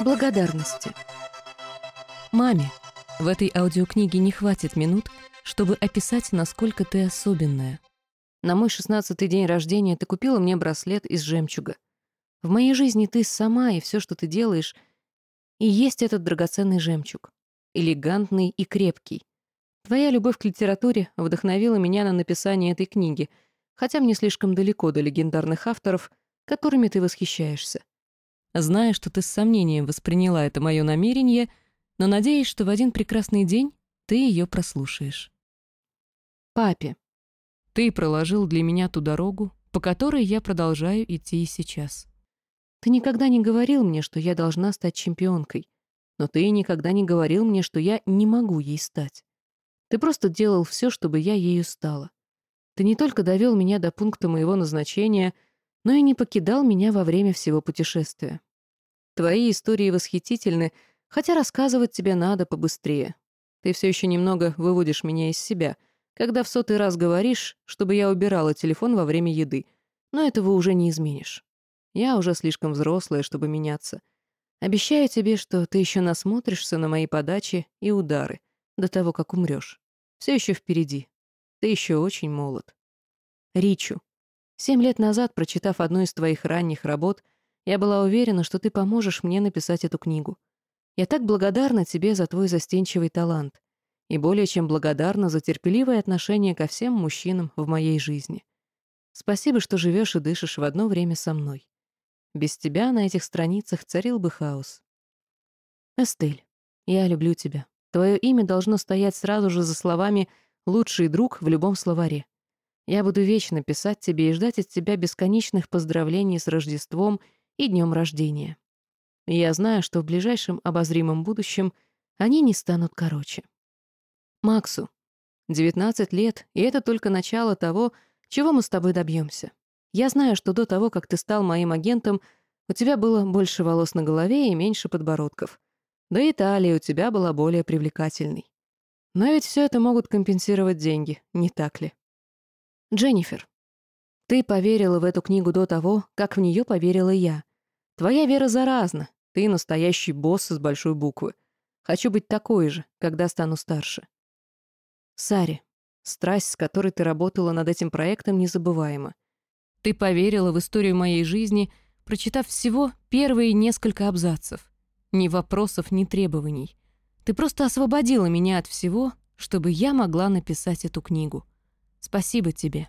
Благодарности. Маме, в этой аудиокниге не хватит минут, чтобы описать, насколько ты особенная. На мой шестнадцатый день рождения ты купила мне браслет из жемчуга. В моей жизни ты сама и все, что ты делаешь, и есть этот драгоценный жемчуг. Элегантный и крепкий. Твоя любовь к литературе вдохновила меня на написание этой книги, хотя мне слишком далеко до легендарных авторов, которыми ты восхищаешься. Зная, что ты с сомнением восприняла это мое намерение, но надеюсь, что в один прекрасный день ты ее прослушаешь. Папе. Ты проложил для меня ту дорогу, по которой я продолжаю идти и сейчас. Ты никогда не говорил мне, что я должна стать чемпионкой, но ты никогда не говорил мне, что я не могу ей стать. Ты просто делал все, чтобы я ею стала. Ты не только довел меня до пункта моего назначения — но и не покидал меня во время всего путешествия. Твои истории восхитительны, хотя рассказывать тебе надо побыстрее. Ты все еще немного выводишь меня из себя, когда в сотый раз говоришь, чтобы я убирала телефон во время еды, но этого уже не изменишь. Я уже слишком взрослая, чтобы меняться. Обещаю тебе, что ты еще насмотришься на мои подачи и удары до того, как умрешь. Все еще впереди. Ты еще очень молод. Ричу. Семь лет назад, прочитав одну из твоих ранних работ, я была уверена, что ты поможешь мне написать эту книгу. Я так благодарна тебе за твой застенчивый талант и более чем благодарна за терпеливое отношение ко всем мужчинам в моей жизни. Спасибо, что живешь и дышишь в одно время со мной. Без тебя на этих страницах царил бы хаос. Эстель, я люблю тебя. Твое имя должно стоять сразу же за словами «лучший друг» в любом словаре. Я буду вечно писать тебе и ждать от тебя бесконечных поздравлений с Рождеством и днем рождения. я знаю, что в ближайшем обозримом будущем они не станут короче. Максу. 19 лет, и это только начало того, чего мы с тобой добьемся. Я знаю, что до того, как ты стал моим агентом, у тебя было больше волос на голове и меньше подбородков. Да и талия у тебя была более привлекательной. Но ведь все это могут компенсировать деньги, не так ли? Дженнифер, ты поверила в эту книгу до того, как в нее поверила я. Твоя вера заразна. Ты настоящий босс с большой буквы. Хочу быть такой же, когда стану старше. Сари, страсть, с которой ты работала над этим проектом, незабываема. Ты поверила в историю моей жизни, прочитав всего первые несколько абзацев. Ни вопросов, ни требований. Ты просто освободила меня от всего, чтобы я могла написать эту книгу. Спасибо тебе.